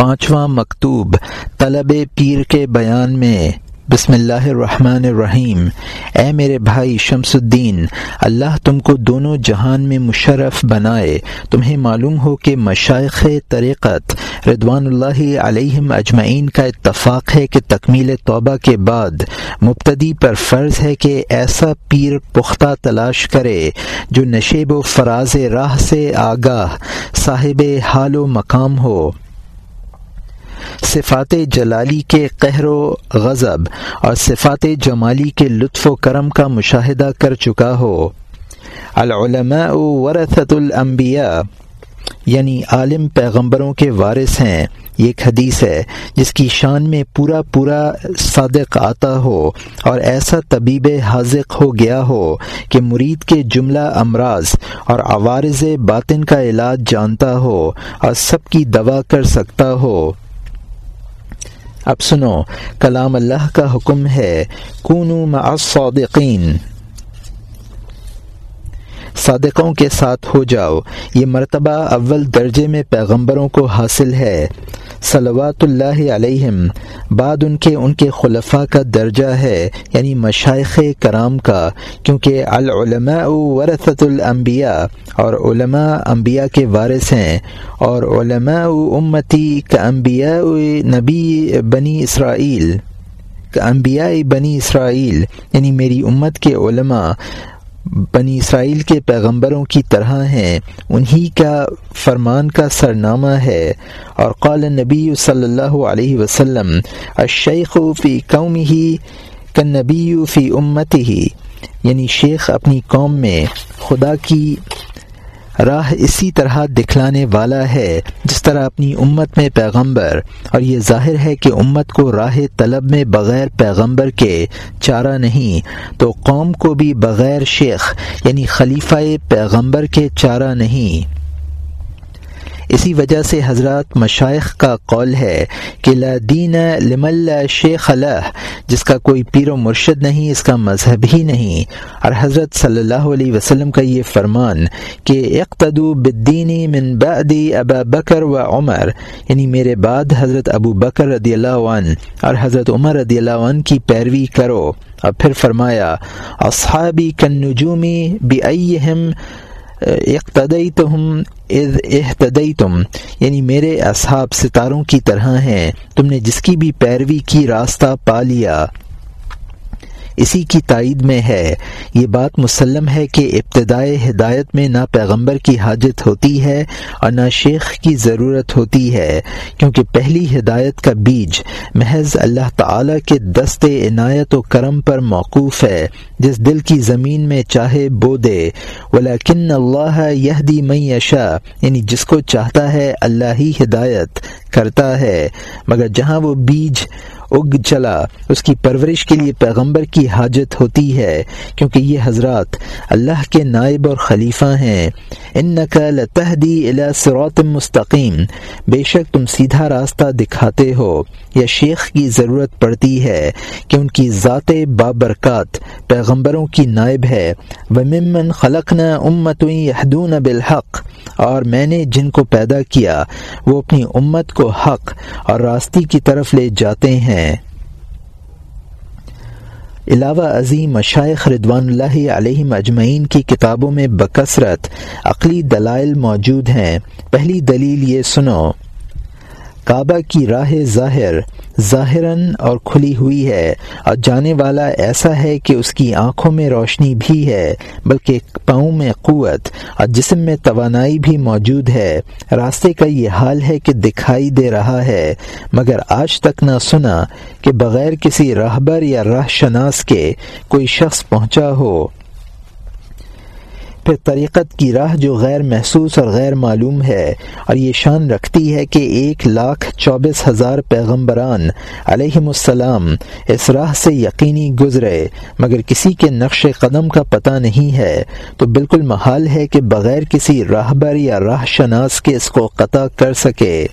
پانچواں مکتوب طلب پیر کے بیان میں، بسم اللہ الرحمن الرحیم، اے میرے بھائی شمس الدین، اللہ تم کو دونوں جہان میں مشرف بنائے، تمہیں معلوم ہو کہ مشائق طریقت ردوان اللہ علیہم اجمعین کا اتفاق ہے کہ تکمیل توبہ کے بعد مبتدی پر فرض ہے کہ ایسا پیر پختہ تلاش کرے جو نشیب و فراز راہ سے آگاہ، صاحب حال و مقام ہو۔ صفات جلالی کے قہر و غضب اور صفات جمالی کے لطف و کرم کا مشاہدہ کر چکا ہو۔ العلماء ورثت الانبیاء یعنی عالم پیغمبروں کے وارث ہیں۔ یہ ایک حدیث ہے جس کی شان میں پورا پورا صادق آتا ہو اور ایسا طبیب حاضق ہو گیا ہو کہ مرید کے جملہ امراض اور عوارض باطن کا علاج جانتا ہو اور سب کی دوا کر سکتا ہو۔ اب سنو، کلام اللہ کا حکم ہے، کونو مع الصادقین۔ صادقوں کے ساتھ ہو جاؤ، یہ مرتبہ اول درجے میں پیغمبروں کو حاصل ہے۔ صلوات اللہ علیہم، بعد ان کے ان کے خلفاء کا درجہ ہے یعنی مشائق کرام کا، کیونکہ العلماء ورثت الانبیاء، اور علماء انبیاء کے وارث ہیں، اور علماء امتی کا انبیاء نبی بنی اسرائیل انبیاء بنی اسرائیل یعنی میری امت کے علماء بنی اسرائیل کے پیغمبروں کی طرح ہیں۔ انہی کا فرمان کا سرنامہ ہے۔ اور قال نبی صلی اللہ علیہ وسلم، الشیخ فی قوم ہی نبی فی امت ہی یعنی شیخ اپنی قوم میں خدا کی راہ اسی طرح دکھلانے والا ہے، جس طرح اپنی امت میں پیغمبر، اور یہ ظاہر ہے کہ امت کو راہ طلب میں بغیر پیغمبر کے چارہ نہیں، تو قوم کو بھی بغیر شیخ یعنی خلیفہ پیغمبر کے چارہ نہیں۔ اسی وجہ سے حضرات مشائق کا قول ہے کہ لا دین لمل شیخ اللہ جس کا کوئی پیر و مرشد نہیں، اس کا مذہب ہی نہیں۔ اور حضرت صلی اللہ علیہ وسلم کا یہ فرمان کہ اقتدو بدینی من بعد ابا بکر و عمر یعنی میرے بعد حضرت ابو بکر رضی اللہ عنہ اور حضرت عمر رضی اللہ عنہ کی پیروی کرو۔ اور پھر فرمایا، اصحابی کن نجومی بی اقتدئی تم احتدئی تم یعنی میرے اصحاب ستاروں کی طرح ہیں، تم نے جس کی بھی پیروی کی راستہ پا لیا۔ اسی کی تائید میں ہے۔ یہ بات مسلم ہے کہ ابتدائے ہدایت میں نہ پیغمبر کی حاجت ہوتی ہے اور نہ شیخ کی ضرورت ہوتی ہے، کیونکہ پہلی ہدایت کا بیج محض اللہ تعالی کے دست عنایت و کرم پر موقوف ہے، جس دل کی زمین میں چاہے بو دے ولیکن اللہ یہ دی یشا یعنی جس کو چاہتا ہے اللہ ہی ہدایت کرتا ہے۔ مگر جہاں وہ بیج اگ چلا۔ اس کی پرورش کے لیے پیغمبر کی حاجت ہوتی ہے، کیونکہ یہ حضرات اللہ کے نائب اور خلیفہ ہیں۔ ان نقل تحدی صراط مستقیم۔ بے شک تم سیدھا راستہ دکھاتے ہو۔ یا شیخ کی ضرورت پڑتی ہے کہ ان کی ذات بابرکات پیغمبروں کی نائب ہے۔ وممن خلقنا امت یحدون بالحق۔ اور میں نے جن کو پیدا کیا، وہ اپنی امت کو حق اور راستی کی طرف لے جاتے ہیں۔ علاوہ عظیم مشائق ردوان اللہ علیہ اجمعین کی کتابوں میں بکثرت عقلی دلائل موجود ہیں۔ پہلی دلیل یہ سنو۔ کعبہ کی راہ ظاہر، ظاہراً اور کھلی ہوئی ہے۔ اور جانے والا ایسا ہے کہ اس کی آنکھوں میں روشنی بھی ہے، بلکہ پاؤں میں قوت اور جسم میں توانائی بھی موجود ہے۔ راستے کا یہ حال ہے کہ دکھائی دے رہا ہے، مگر آج تک نہ سنا کہ بغیر کسی راہبر یا راہ شناس کے کوئی شخص پہنچا ہو۔ پھر طریقت کی راہ جو غیر محسوس اور غیر معلوم ہے اور یہ شان رکھتی ہے کہ ایک لاکھ چوبیس ہزار پیغمبران علیہم السلام اس راہ سے یقینی گزرے، مگر کسی کے نقش قدم کا پتہ نہیں ہے۔ تو بالکل محال ہے کہ بغیر کسی راہبر یا راہ شناس کے اس کو قطع کر سکے۔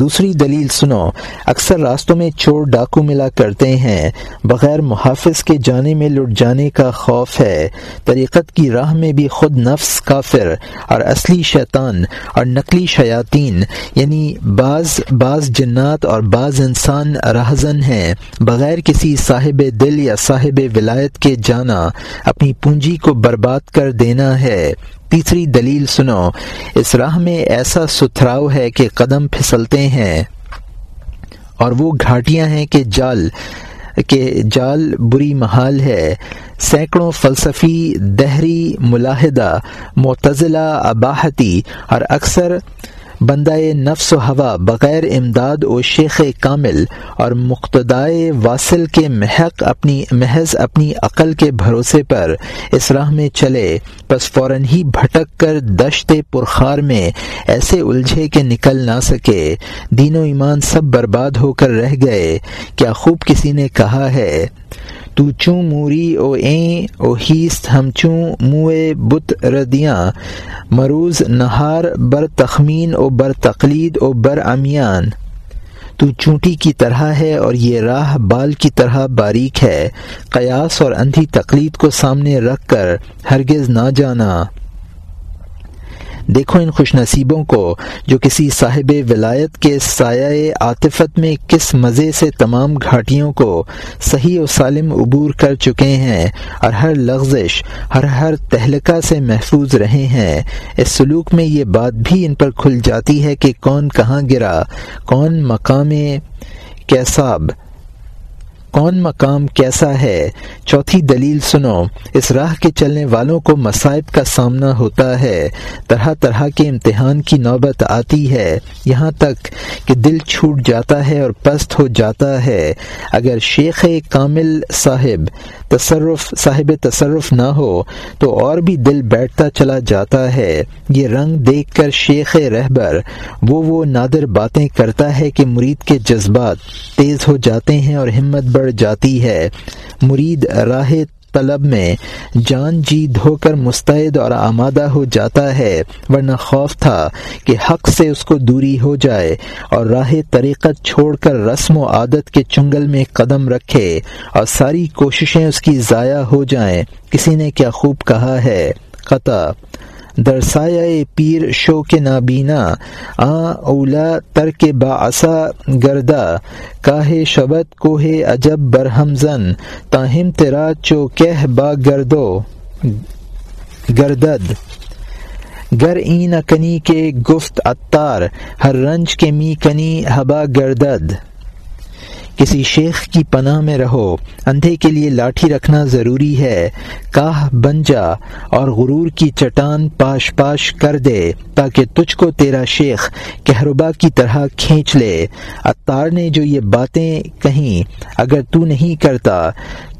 دوسری دلیل سنو، اکثر راستوں میں چور ڈاکو ملا کرتے ہیں، بغیر محافظ کے جانے میں لٹ جانے کا خوف ہے۔ طریقت کی راہ میں بھی خود نفس کافر اور اصلی شیطان اور نقلی شیاطین یعنی بعض بعض جنات اور بعض انسان رہزن ہیں۔ بغیر کسی صاحب دل یا صاحب ولایت کے جانا، اپنی پونجی کو برباد کر دینا ہے۔ تیسری دلیل سنو۔ اس راہ میں ایسا ستھراؤ ہے کہ قدم پھسلتے ہیں اور وہ گھاٹیاں ہیں کہ جال کہ جال بری محال ہے۔ سینکڑوں فلسفی، دہری، ملاحدہ، معتزلہ اباہتی اور اکثر بندہ نفس و ہوا بغیر امداد و شیخ کامل اور مقتدائے واصل کے محق اپنی محض اپنی عقل کے بھروسے پر اس راہ میں چلے، بس فوراً ہی بھٹک کر دشت پرخار میں ایسے الجھے کہ نکل نہ سکے۔ دین و ایمان سب برباد ہو کر رہ گئے۔ کیا خوب کسی نے کہا ہے۔ تو چوں موری او این او ہیست ہم چوں موئے بت ردیاں۔ مروز نہار بر تخمین او بر تقلید او بر امیان۔ تو چونٹی کی طرح ہے اور یہ راہ بال کی طرح باریک ہے۔ قیاس اور اندھی تقلید کو سامنے رکھ کر ہرگز نہ جانا۔ دیکھو ان خوش نصیبوں کو، جو کسی صاحب ولایت کے سایہ عاطفت میں کس مزے سے تمام گھاٹیوں کو صحیح و سالم عبور کر چکے ہیں اور ہر لغزش ہر ہر تہلکہ سے محفوظ رہے ہیں۔ اس سلوک میں یہ بات بھی ان پر کھل جاتی ہے کہ کون کہاں گرا، کون مقام کیساب۔ کون مقام کیسا ہے؟ چوتھی دلیل سنو، اس راہ کے چلنے والوں کو مصائب کا سامنا ہوتا ہے، طرح طرح کے امتحان کی نوبت آتی ہے۔ یہاں تک کہ دل چھوٹ جاتا ہے اور پست ہو جاتا ہے۔ اگر شیخ کامل صاحب تصرف صاحب تصرف نہ ہو، تو اور بھی دل بیٹھتا چلا جاتا ہے۔ یہ رنگ دیکھ کر شیخ رہبر، وہ وہ نادر باتیں کرتا ہے کہ مرید کے جذبات تیز ہو جاتے ہیں اور ہمت بڑھ جاتی ہے۔ مرید راہ طلب میں جان جی دھو کر مستعد اور آمادہ ہو جاتا ہے، ورنہ خوف تھا کہ حق سے اس کو دوری ہو جائے اور راہ طریقت چھوڑ کر رسم و عادت کے چنگل میں قدم رکھے اور ساری کوششیں اس کی ضائع ہو جائیں۔ کسی نے کیا خوب کہا ہے؟ قطع درسایہ پیر شو کے نابینا، آ اولا تر کے باعثا گردا، کاہ شبت کو ہے عجب برہم زن تاہم تیرا چو کہ با گردو، گردد۔ گر این کنی کے گفت اتار ہر رنج کے می کنی ہبا گردد۔ کسی شیخ کی پناہ میں رہو۔ اندھے کے لیے لاٹھی رکھنا ضروری ہے۔ کاہ بن جا اور غرور کی چٹان پاش پاش کر دے تاکہ تجھ کو تیرا شیخ کہربا کی طرح کھینچ لے۔ اتار نے جو یہ باتیں کہیں، اگر تو نہیں کرتا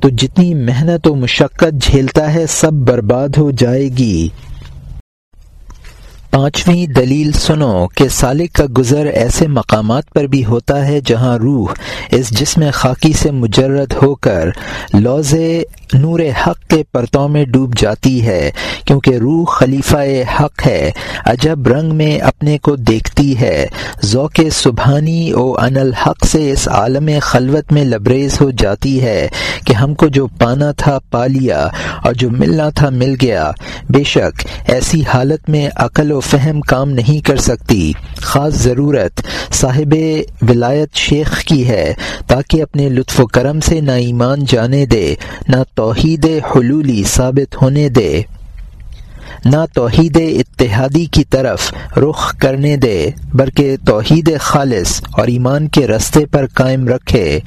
تو جتنی محنت و مشقت جھیلتا ہے سب برباد ہو جائے گی۔ پانچویں دلیل سنو کہ سالک کا گزر ایسے مقامات پر بھی ہوتا ہے جہاں روح اس جسم خاکی سے مجرد ہو کر لوز نور حق کے پرتوں میں ڈوب جاتی ہے، کیونکہ روح خلیفہ حق ہے، عجب رنگ میں اپنے کو دیکھتی ہے۔ ذوق سبحانی او ان الحق سے اس عالم خلوت میں لبریز ہو جاتی ہے کہ ہم کو جو پانا تھا پا لیا اور جو ملنا تھا مل گیا۔ بے شک ایسی حالت میں عقل و فہم کام نہیں کر سکتی۔ خاص ضرورت صاحب ولایت شیخ کی ہے تاکہ اپنے لطف و کرم سے نہ ایمان جانے دے، نہ توحید حلولی ثابت ہونے دے۔ نہ توحید اتحادی کی طرف رخ کرنے دے، بلکہ توحید خالص اور ایمان کے رستے پر قائم رکھے۔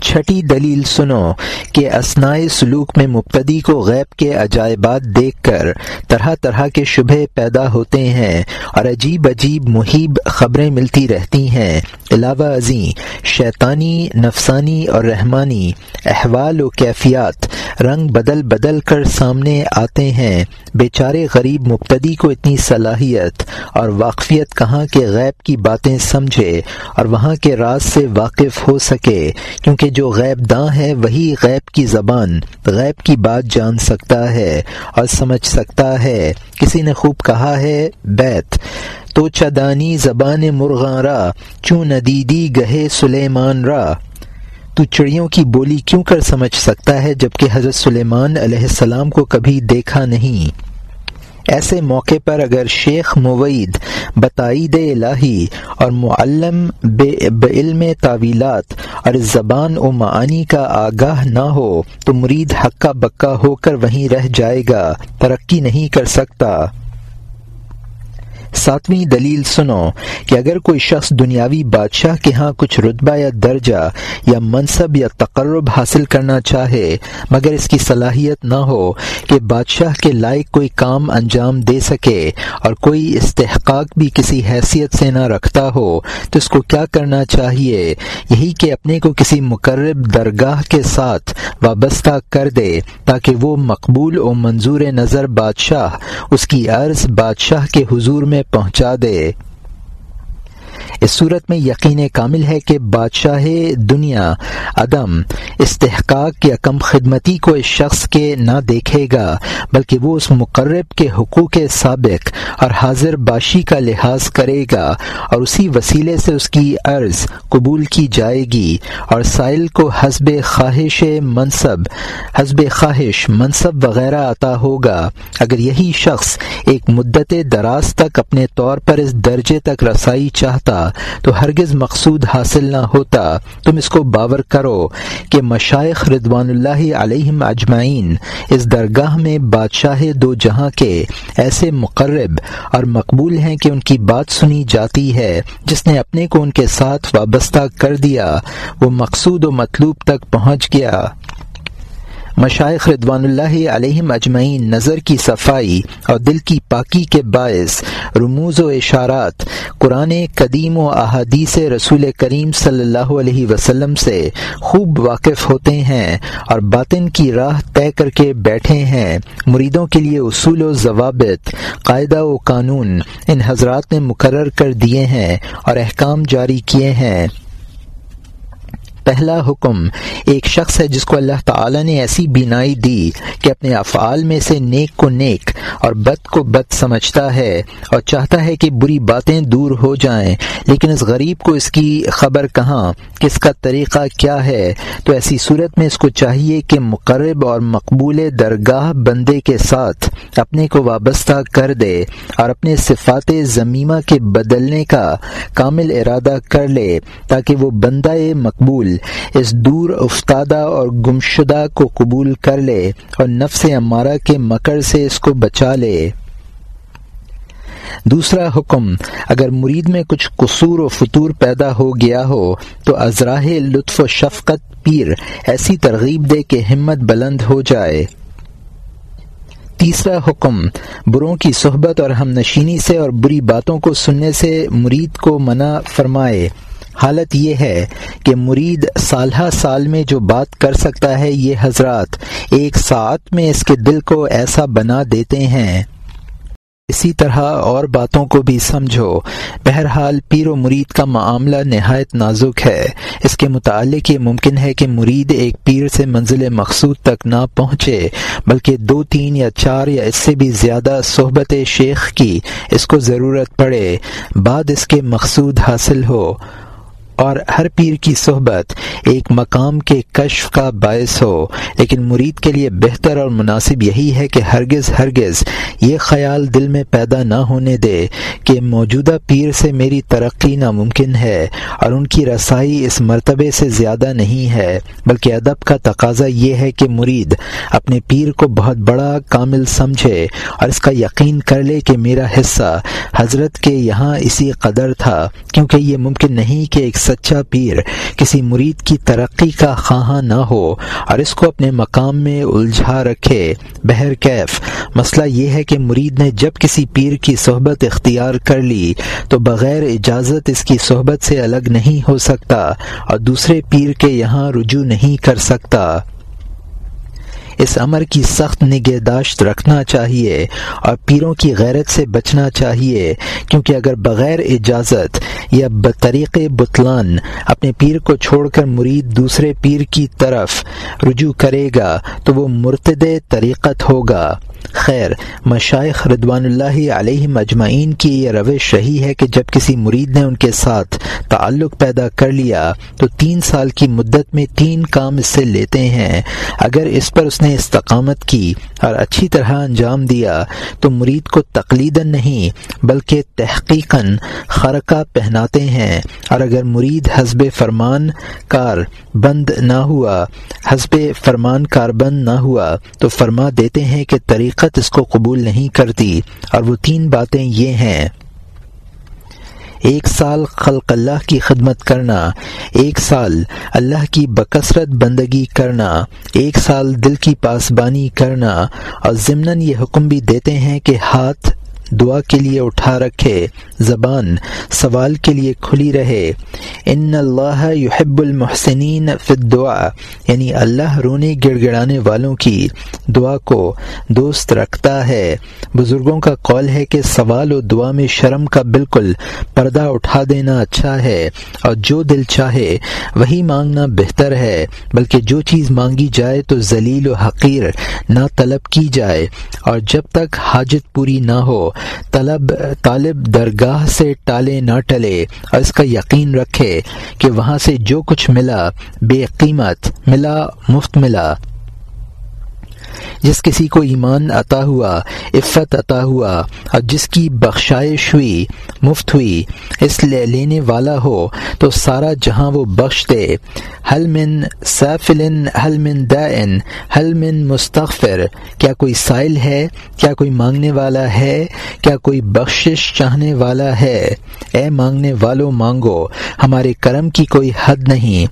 چھٹی دلیل سنو کہ اسنائے سلوک میں مبتدی کو غیب کے عجائبات دیکھ کر طرح طرح کے شبہ پیدا ہوتے ہیں اور عجیب عجیب محیب خبریں ملتی رہتی ہیں۔ علاوہ ازیں شیطانی، نفسانی اور رحمانی احوال و کیفیات رنگ بدل بدل کر سامنے آتے ہیں۔ بیچارے غریب مبتدی کو اتنی صلاحیت اور واقفیت کہاں کے غیب کی باتیں سمجھے اور وہاں کے راز سے واقف ہو سکے، کیونکہ جو غیب داں ہے وہی غیب کی زبان، غیب کی بات جان سکتا ہے اور سمجھ سکتا ہے۔ کسی نے خوب کہا ہے، بیت۔ تو چدانی زبان مرغاں را، چوں ندیدی گہے سلیمان را۔ تو چڑیوں کی بولی کیوں کر سمجھ سکتا ہے جبکہ حضرت سلیمان علیہ السلام کو کبھی دیکھا نہیں؟ ایسے موقع پر اگر شیخ موید بتائید الہی اور معلم بے تعویلات اور زبان و معانی کا آگاہ نہ ہو، تو مرید حقہ بکا ہو کر وہیں رہ جائے گا، ترقی نہیں کر سکتا۔ ساتویں دلیل سنو کہ اگر کوئی شخص دنیاوی بادشاہ کے ہاں کچھ رتبہ یا درجہ یا منصب یا تقرب حاصل کرنا چاہے، مگر اس کی صلاحیت نہ ہو کہ بادشاہ کے لائق کوئی کام انجام دے سکے اور کوئی استحقاق بھی کسی حیثیت سے نہ رکھتا ہو، تو اس کو کیا کرنا چاہیے؟ یہی کہ اپنے کو کسی مقرب درگاہ کے ساتھ وابستہ کر دے تاکہ وہ مقبول و منظور نظر بادشاہ، اس کی عرض بادشاہ کے حضور میں پہنچا دے۔ اس صورت میں یقین کامل ہے کہ بادشاہ دنیا عدم استحقاق یا کم خدمتی کو اس شخص کے نہ دیکھے گا، بلکہ وہ اس مقرب کے حقوق سابق اور حاضر باشی کا لحاظ کرے گا اور اسی وسیلے سے اس کی عرض قبول کی جائے گی اور سائل کو حسب خواہش منصب، حسب خواہش منصب وغیرہ عطا ہوگا۔ اگر یہی شخص ایک مدت دراز تک اپنے طور پر اس درجے تک رسائی چاہتا تو ہرگز مقصود حاصل نہ ہوتا۔ تم اس کو باور کرو کہ مشائق ردوان اللہ علیہم اجمعین اس درگاہ میں بادشاہ دو جہاں کے ایسے مقرب اور مقبول ہیں کہ ان کی بات سنی جاتی ہے۔ جس نے اپنے کو ان کے ساتھ وابستہ کر دیا، وہ مقصود و مطلوب تک پہنچ گیا۔ مشائق ردوان اللہ علیہم اجمعین نظر کی صفائی اور دل کی پاکی کے باعث رموز و اشارات قرآن قدیم و احادیث رسول کریم صلی اللہ علیہ وسلم سے خوب واقف ہوتے ہیں اور باطن کی راہ طے کر کے بیٹھے ہیں۔ مریدوں کے لیے اصول و ضوابط، قاعدہ و قانون ان حضرات نے مقرر کر دیے ہیں اور احکام جاری کیے ہیں۔ پہلا حکم ایک شخص ہے جس کو اللہ تعالی نے ایسی بینائی دی کہ اپنے افعال میں سے نیک کو نیک اور بد کو بد سمجھتا ہے اور چاہتا ہے کہ بری باتیں دور ہو جائیں۔ لیکن اس غریب کو اس کی خبر کہاں؟ کس کا طریقہ کیا ہے؟ تو ایسی صورت میں اس کو چاہیے کہ مقرب اور مقبول درگاہ بندے کے ساتھ اپنے کو وابستہ کر دے اور اپنے صفات ضمیمہ کے بدلنے کا کامل ارادہ کر لے تاکہ وہ بندہ مقبول اس دور افتادہ اور گمشدہ کو قبول کر لے اور نفس امارہ کے مکر سے اس کو بچا لے۔ دوسرا حکم، اگر مرید میں کچھ قصور و فطور پیدا ہو گیا ہو، تو ازراہ لطف و شفقت پیر ایسی ترغیب دے کہ ہمت بلند ہو جائے۔ تیسرا حکم، بروں کی صحبت اور ہم نشینی سے اور بری باتوں کو سننے سے مرید کو منع فرمائے۔ حالت یہ ہے کہ مرید سالہ سال میں جو بات کر سکتا ہے یہ حضرات ایک ساتھ میں اس کے دل کو ایسا بنا دیتے ہیں۔ اسی طرح اور باتوں کو بھی سمجھو۔ بہرحال پیر و مرید کا معاملہ نہایت نازک ہے۔ اس کے متعلق یہ ممکن ہے کہ مرید ایک پیر سے منزل مقصود تک نہ پہنچے، بلکہ دو، تین یا چار یا اس سے بھی زیادہ صحبت شیخ کی اس کو ضرورت پڑے۔ بعد اس کے مقصود حاصل ہو۔ اور ہر پیر کی صحبت ایک مقام کے کشف کا باعث ہو۔ لیکن مرید کے لیے بہتر اور مناسب یہی ہے کہ ہرگز ہرگز یہ خیال دل میں پیدا نہ ہونے دے کہ موجودہ پیر سے میری ترقی ناممکن ہے اور ان کی رسائی اس مرتبے سے زیادہ نہیں ہے۔ بلکہ ادب کا تقاضا یہ ہے کہ مرید اپنے پیر کو بہت بڑا کامل سمجھے اور اس کا یقین کر لے کہ میرا حصہ حضرت کے یہاں اسی قدر تھا۔ کیونکہ یہ ممکن نہیں کہ ایک سچا پیر، کسی مرید کی ترقی کا خواہاں نہ ہو اور اس کو اپنے مقام میں الجھا رکھے۔ بہر کیف، مسئلہ یہ ہے کہ مرید نے جب کسی پیر کی صحبت اختیار کر لی تو بغیر اجازت اس کی صحبت سے الگ نہیں ہو سکتا اور دوسرے پیر کے یہاں رجوع نہیں کر سکتا۔ اس امر کی سخت نگہداشت رکھنا چاہیے اور پیروں کی غیرت سے بچنا چاہیے، کیونکہ اگر بغیر اجازت یا بطریق بتلان اپنے پیر کو چھوڑ کر مرید دوسرے پیر کی طرف رجوع کرے گا، تو وہ مرتد طریقت ہوگا۔ خیر مشائق ردوان اللہ علیہ مجمعین کی یہ روش رہی ہے کہ جب کسی مرید نے ان کے ساتھ تعلق پیدا کر لیا تو تین سال کی مدت میں تین کام اس سے لیتے ہیں۔ اگر اس پر اس نے استقامت کی اور اچھی طرح انجام دیا تو مرید کو تقلید نہیں بلکہ تحقیقاً خرقہ پہناتے ہیں۔ اور اگر مرید حزب فرمان کار بند نہ ہوا حزب فرمان کار بند نہ ہوا تو فرما دیتے ہیں کہ حقیقت اس کو قبول نہیں کرتی۔ اور وہ تین باتیں یہ ہیں۔ ایک سال خلق اللہ کی خدمت کرنا، ایک سال اللہ کی بکثرت بندگی کرنا، ایک سال دل کی پاسبانی کرنا۔ اور ضمن یہ حکم بھی دیتے ہیں کہ ہاتھ دعا کے لیے اٹھا رکھے، زبان سوال کے لیے کھلی رہے۔ ان اللہ یحب المحسنین فی الدعا یعنی اللہ رونے گڑ گڑانے والوں کی دعا کو دوست رکھتا ہے۔ بزرگوں کا قول ہے کہ سوال و دعا میں شرم کا بالکل پردہ اٹھا دینا اچھا ہے اور جو دل چاہے وہی مانگنا بہتر ہے، بلکہ جو چیز مانگی جائے تو ذلیل و حقیر نہ طلب کی جائے۔ اور جب تک حاجت پوری نہ ہو طلب، طالب درگاہ سے ٹالے نہ ٹلے، اور اس کا یقین رکھے کہ وہاں سے جو کچھ ملا، بے قیمت ملا، مفت ملا۔ جس کسی کو ایمان عطا ہوا، عفت عطا ہوا اور جس کی بخشائش ہوئی، مفت ہوئی، اس لیے لینے والا ہو، تو سارا جہاں وہ بخش دے۔ حل من سیفل حل من دائن حل من مستغفر۔ کیا کوئی سائل ہے؟ کیا کوئی مانگنے والا ہے؟ کیا کوئی بخشش چاہنے والا ہے؟ اے مانگنے والوں مانگو۔ ہمارے کرم کی کوئی حد نہیں۔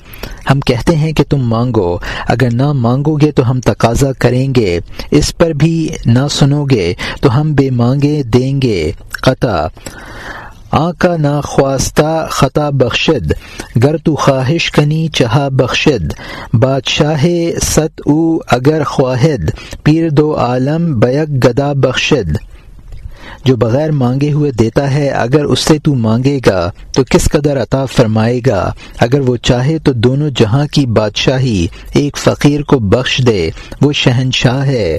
ہم کہتے ہیں کہ تم مانگو۔ اگر نہ مانگو گے تو ہم تقاضا کریں گے۔ اس پر بھی نہ سنو گے تو ہم بے مانگے دیں گے۔ قطع آ نا خواستہ خطا بخشد، گر تو خواہش کنی چہا بخشد۔ بادشاہ ست او اگر خواہد، پیر دو عالم بیک گدا بخشد۔ جو بغیر مانگے ہوئے دیتا ہے، اگر اس سے تو مانگے گا، تو کس قدر عطا فرمائے گا؟ اگر وہ چاہے تو دونوں جہاں کی بادشاہی، ایک فقیر کو بخش دے، وہ شہنشاہ ہے۔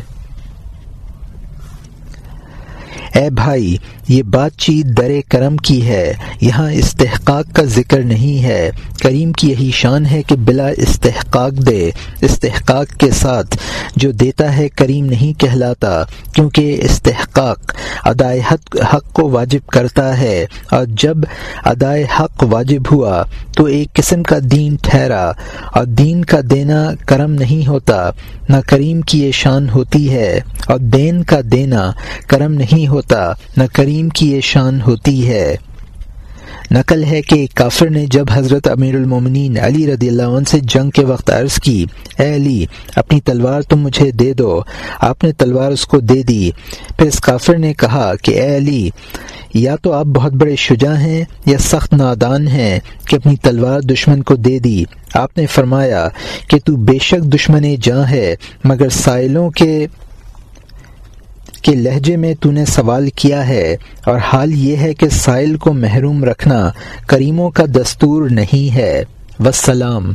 اے بھائی، یہ بات چیت در کرم کی ہے، یہاں استحقاق کا ذکر نہیں ہے۔ کریم کی یہی شان ہے کہ بلا استحقاق دے، استحقاق کے ساتھ۔ جو دیتا ہے کریم نہیں کہلاتا، کیونکہ استحقاق ادائے حق حق کو واجب کرتا ہے۔ اور جب ادائے حق واجب ہوا، تو ایک قسم کا دین ٹھہرا۔ اور دین کا دینا کرم نہیں ہوتا، نہ کریم کی یہ شان ہوتی ہے۔ اور دین کا دینا کرم نہیں ہوتا۔ نہ کریم کی یہ شان ہوتی ہے۔ نقل ہے کہ کافر نے جب حضرت امیر المومنین علی رضی اللہ عنہ سے جنگ کے وقت عرض کی، اے علی، اپنی تلوار تم مجھے دے دو۔ آپ نے تلوار اس کو دے دی۔ پھر اس کافر نے کہا کہ، اے علی، یا تو آپ بہت بڑے شجاع ہیں یا سخت نادان ہیں کہ اپنی تلوار دشمن کو دے دی۔ آپ نے فرمایا کہ تو بے شک دشمن جاں ہے، مگر سائلوں کے کے لہجے میں تو نے سوال کیا ہے اور حال یہ ہے کہ سائل کو محروم رکھنا کریموں کا دستور نہیں ہے۔ وسلام